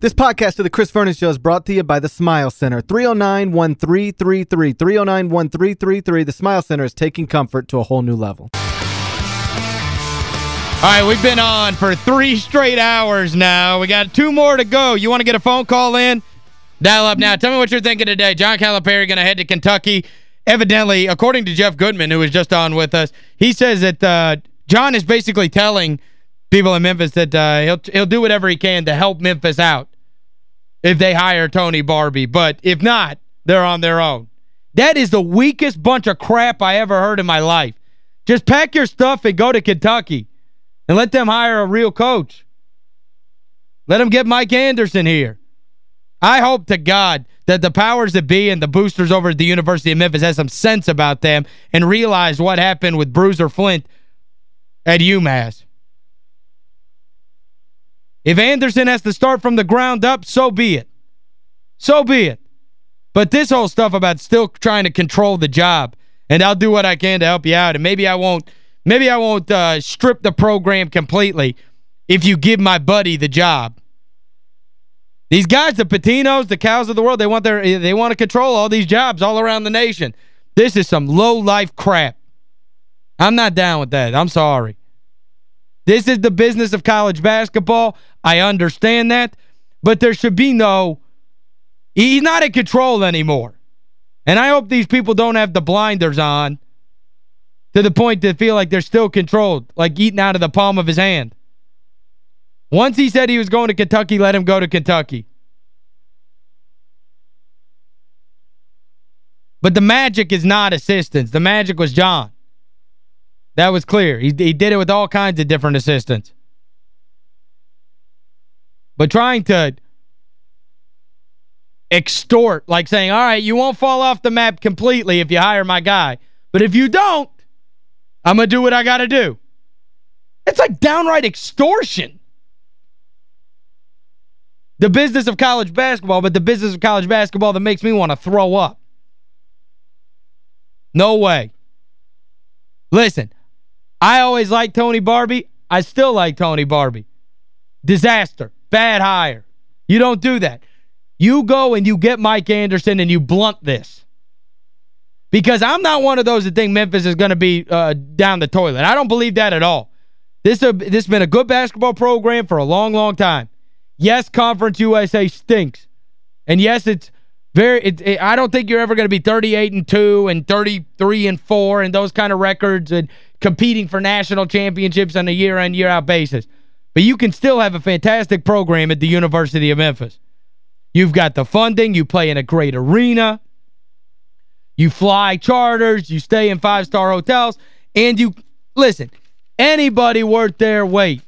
This podcast of the Chris Vernon Show is brought to you by the Smile Center. 309-1333. 309-1333. The Smile Center is taking comfort to a whole new level. All right, we've been on for three straight hours now. We got two more to go. You want to get a phone call in? Dial up now. Tell me what you're thinking today. John Calipari going to head to Kentucky. Evidently, according to Jeff Goodman, who was just on with us, he says that uh, John is basically telling people in Memphis that uh, he'll he'll do whatever he can to help Memphis out if they hire Tony Barbee. But if not, they're on their own. That is the weakest bunch of crap I ever heard in my life. Just pack your stuff and go to Kentucky and let them hire a real coach. Let them get Mike Anderson here. I hope to God that the powers that be and the boosters over at the University of Memphis has some sense about them and realize what happened with Bruiser Flint at UMass. If Anderson has to start from the ground up, so be it. So be it. But this whole stuff about still trying to control the job, and I'll do what I can to help you out, and maybe I won't maybe I won't uh, strip the program completely if you give my buddy the job. These guys, the Pitinos, the cows of the world, they want their they want to control all these jobs all around the nation. This is some low-life crap. I'm not down with that. I'm sorry. This is the business of college basketball. I understand that. But there should be no... He's not in control anymore. And I hope these people don't have the blinders on to the point to feel like they're still controlled, like eating out of the palm of his hand. Once he said he was going to Kentucky, let him go to Kentucky. But the magic is not assistance. The magic was John. That was clear. He, he did it with all kinds of different assistants. But trying to extort, like saying, all right, you won't fall off the map completely if you hire my guy. But if you don't, I'm going to do what I got to do. It's like downright extortion. The business of college basketball, but the business of college basketball that makes me want to throw up. No way. Listen, I always liked Tony Barbee. I still like Tony Barbee. Disaster. Bad hire. You don't do that. You go and you get Mike Anderson and you blunt this. Because I'm not one of those that think Memphis is going to be uh, down the toilet. I don't believe that at all. This, uh, this has been a good basketball program for a long, long time. Yes, Conference USA stinks. And yes, it's very it, it, I don't think you're ever going to be 38 and 2 and 33 and 4 and those kind of records and competing for national championships on a year-in, year-out basis. But you can still have a fantastic program at the University of Memphis. You've got the funding. You play in a great arena. You fly charters. You stay in five-star hotels. And you, listen, anybody worth their weight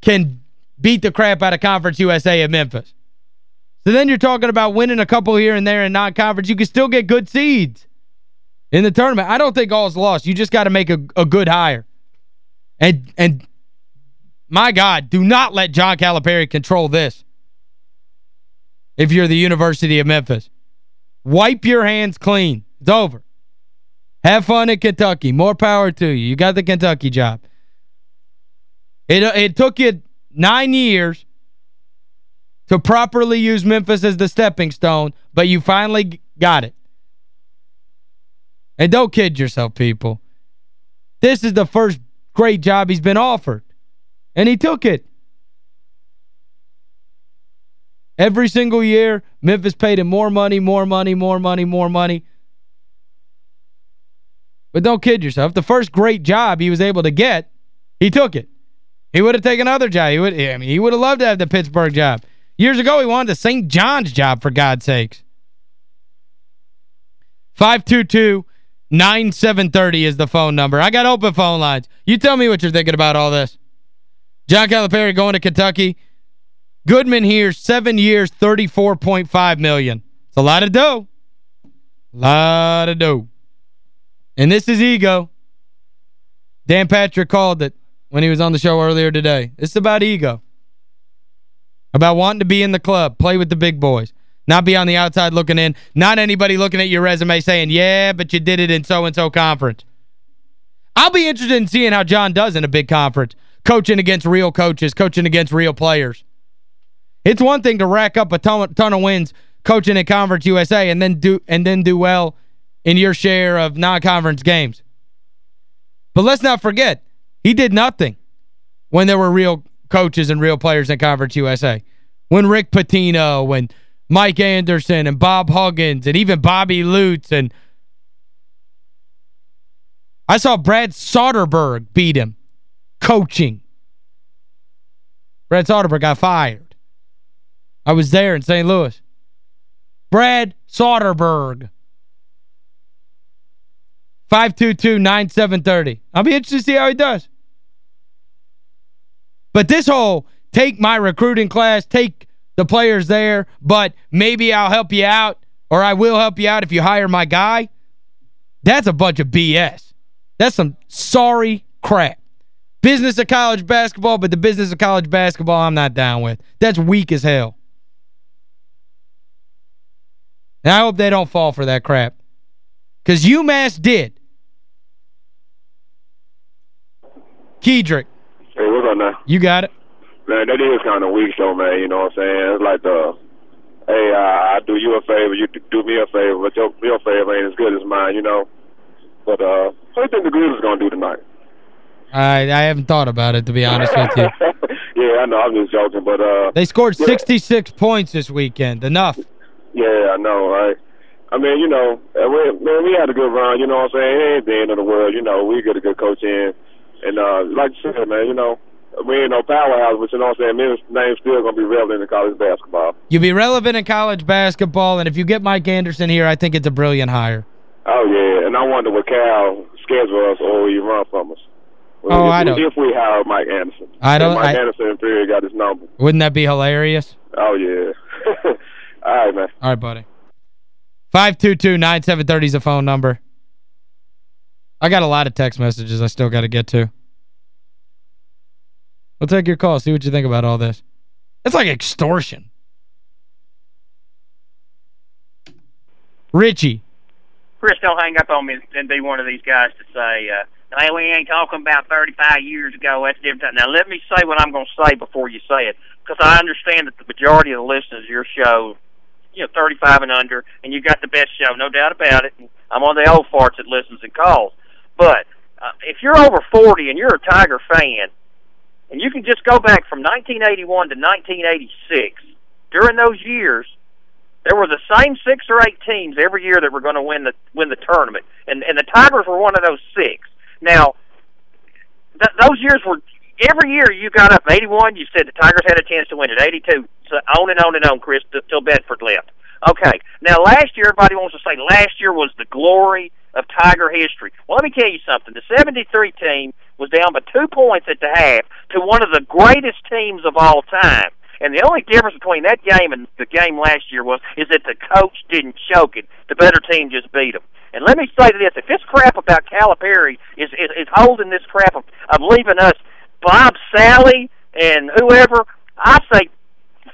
can beat the crap out of Conference USA at Memphis. So then you're talking about winning a couple here and there in non-conference. You can still get good seeds in the tournament. I don't think all's lost. You just got to make a, a good hire. And and my God, do not let John Calipari control this. If you're the University of Memphis. Wipe your hands clean. It's over. Have fun in Kentucky. More power to you. You got the Kentucky job. It uh, it took you nine years to properly use Memphis as the stepping stone, but you finally got it. And don't kid yourself, people. This is the first great job he's been offered. And he took it. Every single year, Memphis paid him more money, more money, more money, more money. But don't kid yourself. The first great job he was able to get, he took it. He would have taken another job. He would I mean, he would have loved to have the Pittsburgh job. Years ago, he wanted the St. John's job, for God's sakes. 522 9730 is the phone number. I got open phone lines. You tell me what you're thinking about all this. John Calipari going to Kentucky. Goodman here, seven years, 34.5 million. It's a lot of dough. A lot of dough. And this is ego. Dan Patrick called it when he was on the show earlier today. It's about ego. About wanting to be in the club, play with the big boys. Not be on the outside looking in. Not anybody looking at your resume saying, yeah, but you did it in so-and-so conference. I'll be interested in seeing how John does in a big conference. Coaching against real coaches, coaching against real players. It's one thing to rack up a ton, ton of wins coaching at Conference USA and then do and then do well in your share of non-conference games. But let's not forget, he did nothing when there were real coaches and real players in Conference USA. When Rick Pitino, when Mike Anderson and Bob Huggins and even Bobby Lutz and I saw Brad Soderberg beat him coaching. Brad Soderberg got fired. I was there in St. Louis. Brad Soderberg. 522-9730. I'll be interested to see how he does. But this whole take my recruiting class, take the players there, but maybe I'll help you out or I will help you out if you hire my guy, that's a bunch of BS. That's some sorry crap. Business of college basketball, but the business of college basketball I'm not down with. That's weak as hell. And I hope they don't fall for that crap. Because UMass did. Kedrick. Hey, what's up now? You got it. Man, that is kind of weak, though, man. You know what I'm saying? It's like the, hey, uh, I do you a favor, you do me a favor, but your, your favor ain't as good as mine, you know? But uh, what do you think the Grizzlies going to do tonight? I I haven't thought about it, to be honest with you. yeah, I know. I'm just joking, but... uh. They scored yeah. 66 points this weekend. Enough. Yeah, I know, right? I mean, you know, we, man, we had a good run, you know what I'm saying? It ain't the end of the world, you know. We get a good coach in. And uh, like you said, man, you know, we ain't no powerhouse, but you know what I'm saying? Men's name's still going to be relevant in college basketball. You'll be relevant in college basketball, and if you get Mike Anderson here, I think it's a brilliant hire. Oh, yeah, and I wonder what Cal schedule us or he run from us. Oh, if, I don't. If we hire Mike Anderson. I don't. Mike I, Anderson, period, got his number. Wouldn't that be hilarious? Oh, yeah. All right, man. All right, buddy. 522-9730 is a phone number. I got a lot of text messages I still got to get to. We'll take your call, see what you think about all this. It's like extortion. Richie. Chris, don't hang up on me and be one of these guys to say, uh, hey, we ain't talking about 35 years ago. That's different. Now, let me say what I'm going to say before you say it, because I understand that the majority of the listeners of your show, you know, 35 and under, and you got the best show, no doubt about it. And I'm one of the old farts that listens and calls. But uh, if you're over 40 and you're a Tiger fan, and you can just go back from 1981 to 1986, during those years, there were the same six or eight teams every year that were going to win the win the tournament, and and the Tigers were one of those six. Now, th- those years were every year you got up. Eighty one, you said the Tigers had a chance to win it. Eighty two, so on and on and on, Chris, till Bedford left. Okay, now last year everybody wants to say last year was the glory of Tiger history. Well, let me tell you something. The seventy three team was down by two points at the half to one of the greatest teams of all time. And the only difference between that game and the game last year was is that the coach didn't choke it. The better team just beat them. And let me say this: if this crap about Calipari is is, is holding this crap of, of leaving us Bob Sally and whoever, I say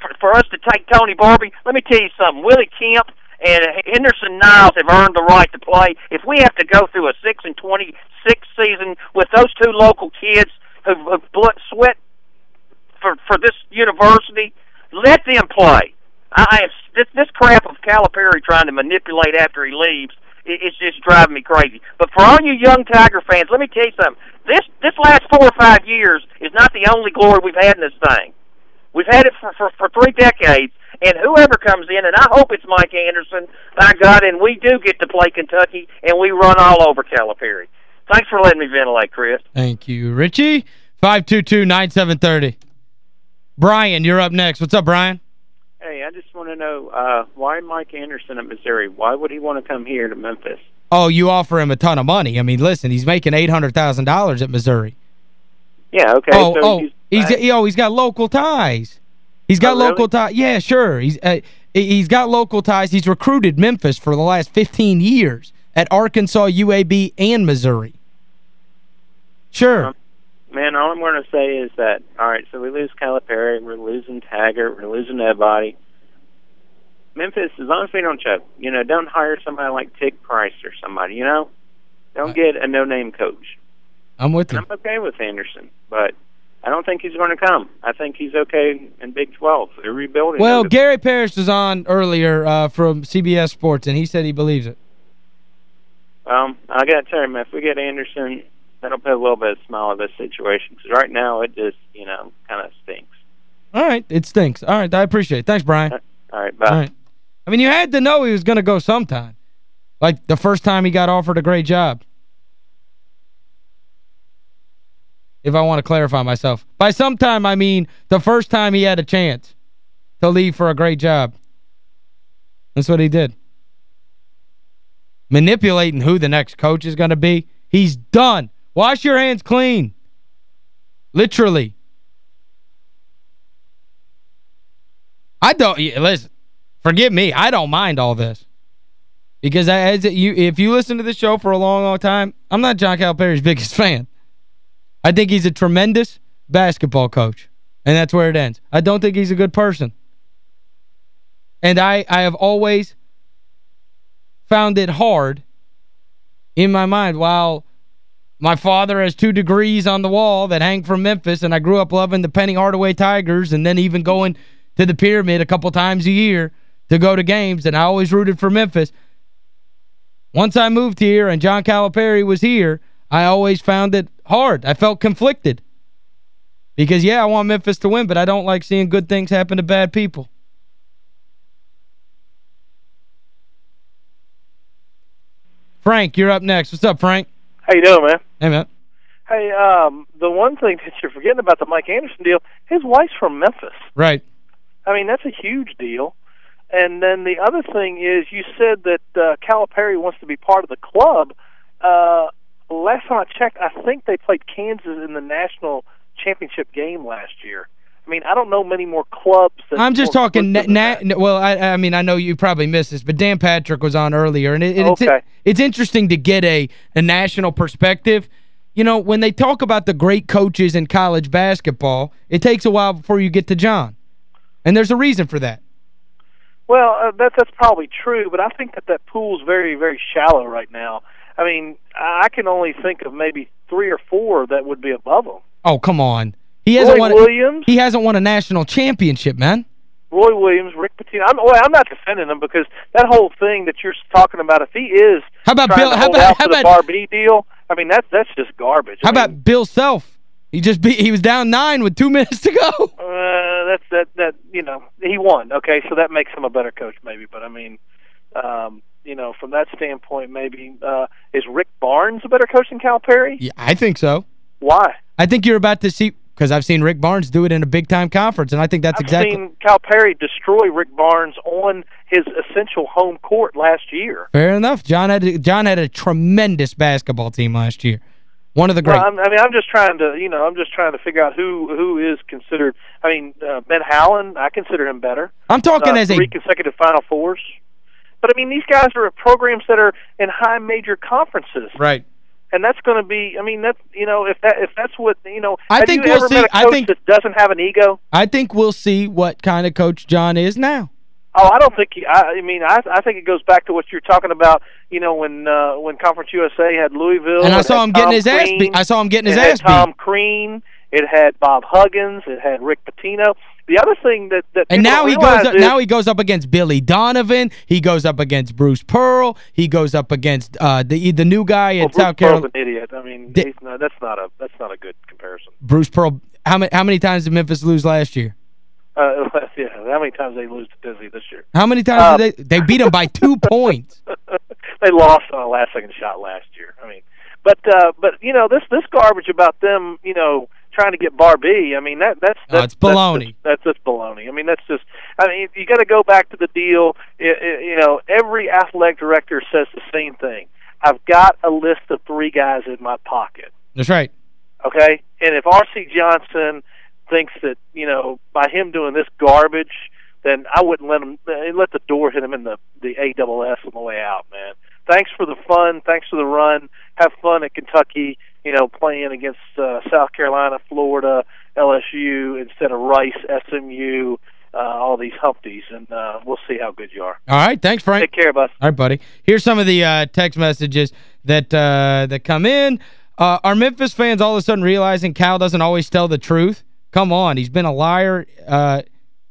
for, for us to take Tony Barbee. Let me tell you something: Willie Kemp and Henderson Niles have earned the right to play. If we have to go through a six and twenty six season with those two local kids who've, who've blood, sweat for for this university, let them play. I this this crap of Calipari trying to manipulate after he leaves, it, it's just driving me crazy. But for all you young Tiger fans, let me tell you something. This this last four or five years is not the only glory we've had in this thing. We've had it for, for, for three decades, and whoever comes in, and I hope it's Mike Anderson, by God, and we do get to play Kentucky, and we run all over Calipari. Thanks for letting me ventilate, Chris. Thank you, Richie. 522-9730. Brian, you're up next. What's up, Brian? Hey, I just want to know, uh, why Mike Anderson at Missouri? Why would he want to come here to Memphis? Oh, you offer him a ton of money. I mean, listen, he's making $800,000 at Missouri. Yeah, okay. Oh, so oh, he's, he's, oh, he's got local ties. He's got Oh, really? local ties. Yeah, sure. He's uh, he's got local ties. He's recruited Memphis for the last 15 years at Arkansas, UAB, and Missouri. Sure. Um, Man, all I'm going to say is that, all right, so we lose Calipari, we're losing Taggart, we're losing everybody. Memphis, as long as we don't choke, you know, don't hire somebody like Tic Price or somebody, you know? Don't I- get a no-name coach. I'm with And you. I'm okay with Anderson, but I don't think he's going to come. I think he's okay in Big 12. They're rebuilding. Well, Gary Parrish was on earlier uh, from CBS Sports, and he said he believes it. Um, I got to tell you, man, if we get Anderson, that'll put a little bit of smile on this situation. Because right now, it just, you know, kind of stinks. All right, it stinks. All right, I appreciate it. Thanks, Brian. All right, bye. All right. I mean, you had to know he was going to go sometime. Like the first time he got offered a great job. If I want to clarify myself. By sometime, I mean the first time he had a chance to leave for a great job. That's what he did. Manipulating who the next coach is going to be. He's done. Wash your hands clean. Literally. I don't, listen, forgive me, I don't mind all this. Because as you if you listen to the show for a long, long time, I'm not John Calipari's biggest fan. I think he's a tremendous basketball coach. And that's where it ends. I don't think he's a good person. And I, I have always found it hard in my mind, while my father has two degrees on the wall that hang from Memphis, and I grew up loving the Penny Hardaway Tigers, and then even going to the Pyramid a couple times a year to go to games, and I always rooted for Memphis. Once I moved here and John Calipari was here, I always found it hard. I felt conflicted. Because, yeah, I want Memphis to win, but I don't like seeing good things happen to bad people. Frank, you're up next. What's up, Frank? How you doing, man? Hey, man. Hey, um, the one thing that you're forgetting about the Mike Anderson deal, his wife's from Memphis. Right. I mean, that's a huge deal. And then the other thing is, you said that uh, Calipari wants to be part of the club. Uh, last time I checked, I think they played Kansas in the national championship game last year. I mean, I don't know many more clubs. I'm just talking, na na well, I, I mean, I know you probably missed this, but Dan Patrick was on earlier, and it, it, okay. it's, it's interesting to get a, a national perspective. You know, when they talk about the great coaches in college basketball, it takes a while before you get to John. And there's a reason for that. Well, uh, that's that's probably true, but I think that that pool's very, very shallow right now. I mean, I can only think of maybe three or four that would be above them. Oh, come on. He hasn't Roy won Williams. He hasn't won a national championship, man. Roy Williams, Rick Pitino. I'm well, I'm not defending him because that whole thing that you're talking about if he is How about Bill how about out how about Barbee deal, I mean that's that's just garbage. How I mean, about Bill Self? He just beat, he was down 9 with 2 minutes to go. Uh, that's that that you know he won. Okay, so that makes him a better coach, maybe. But I mean, um, you know, from that standpoint, maybe uh, is Rick Barnes a better coach than Calipari? Yeah, I think so. Why? I think you're about to see because I've seen Rick Barnes do it in a big-time conference, and I think that's exactly. I've exactly... seen Calipari destroy Rick Barnes on his essential home court last year. Fair enough. John had John had a tremendous basketball team last year. One of the great. Well, I'm, mean, I'm just trying to, you know, I'm just trying to figure out who who is considered. I mean, uh, Ben Howland, I consider him better. I'm talking uh, as three a consecutive Final Fours. But I mean, these guys are at programs that are in high major conferences. right. And that's going to be. I mean, that you know, if that if that's what you know, I think we'll see- I think- that doesn't have an ego? I think we'll see what kind of coach John is now. Oh, I don't think. He, I, I mean, I I think it goes back to what you're talking about. You know, when uh, when Conference USA had Louisville, And I saw him getting Tom his ass Crean, beat. I saw him getting his it had Tom beat. Crean. It had Bob Huggins. It had Rick Pitino. The other thing that that And now he goes up, is, now he goes up against Billy Donovan. He goes up against Bruce Pearl. He goes up against uh the the new guy well, at South Bruce Pearl's an idiot. I mean, not, that's not a that's not a good comparison. Bruce Pearl. How many how many times did Memphis lose last year? Uh, yeah, how many times they lose to Disney this year? How many times did they they beat him by 2 points. they lost on a last second shot last year. I mean, but uh but you know this this garbage about them, you know, trying to get Barbee. I mean that that's Oh, that's baloney. That's, that's just baloney. I mean that's just. I mean you got to go back to the deal. I I you know every athletic director says the same thing. I've got a list of three guys in my pocket. That's right. Okay, and if R.C. Johnson thinks that you know by him doing this garbage, then I wouldn't let him uh, let the door hit him in the the AWS on the way out, man. Thanks for the fun. Thanks for the run. Have fun at Kentucky. You know, playing against uh, South Carolina, Florida, LSU instead of Rice, SMU, uh, all these Humpties, and uh, we'll see how good you are. All right. Thanks, Frank. Take care, bus. All right, buddy. Here's some of the uh, text messages that uh, that come in. Uh, are Memphis fans all of a sudden realizing Cal doesn't always tell the truth? Come on, he's been a liar. Uh,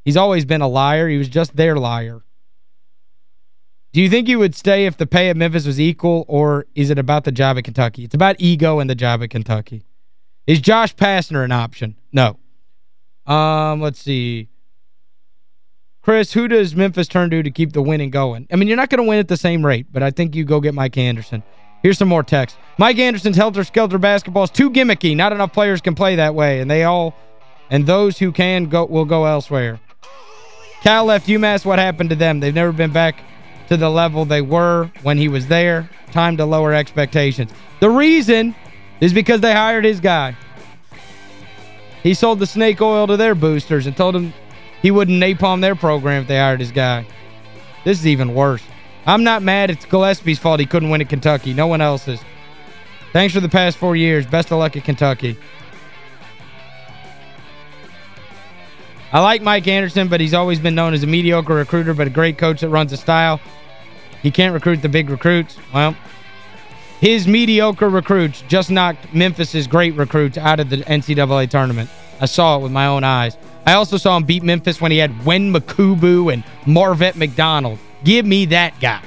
he's always been a liar. He was just their liar. Do you think you would stay if the pay at Memphis was equal, or is it about the job at Kentucky? It's about ego and the job at Kentucky. Is Josh Pastner an option? No. Um, let's see. Chris, who does Memphis turn to to keep the winning going? I mean, you're not going to win at the same rate, but I think you go get Mike Anderson. Here's some more text. Mike Anderson's helter-skelter basketball is too gimmicky. Not enough players can play that way, and they all and those who can go will go elsewhere. Cal left UMass. What happened to them? They've never been back to the level they were when he was there. Time to lower expectations. The reason is because they hired his guy. He sold the snake oil to their boosters and told them he wouldn't napalm their program if they hired his guy. This is even worse. I'm not mad. It's Gillispie's fault he couldn't win at Kentucky. No one else's. Thanks for the past four years. Best of luck at Kentucky. I like Mike Anderson, but he's always been known as a mediocre recruiter, but a great coach that runs a style. He can't recruit the big recruits. Well, his mediocre recruits just knocked Memphis's great recruits out of the NCAA tournament. I saw it with my own eyes. I also saw him beat Memphis when he had Wen Mukubu and Marvett McDonald. Give me that guy.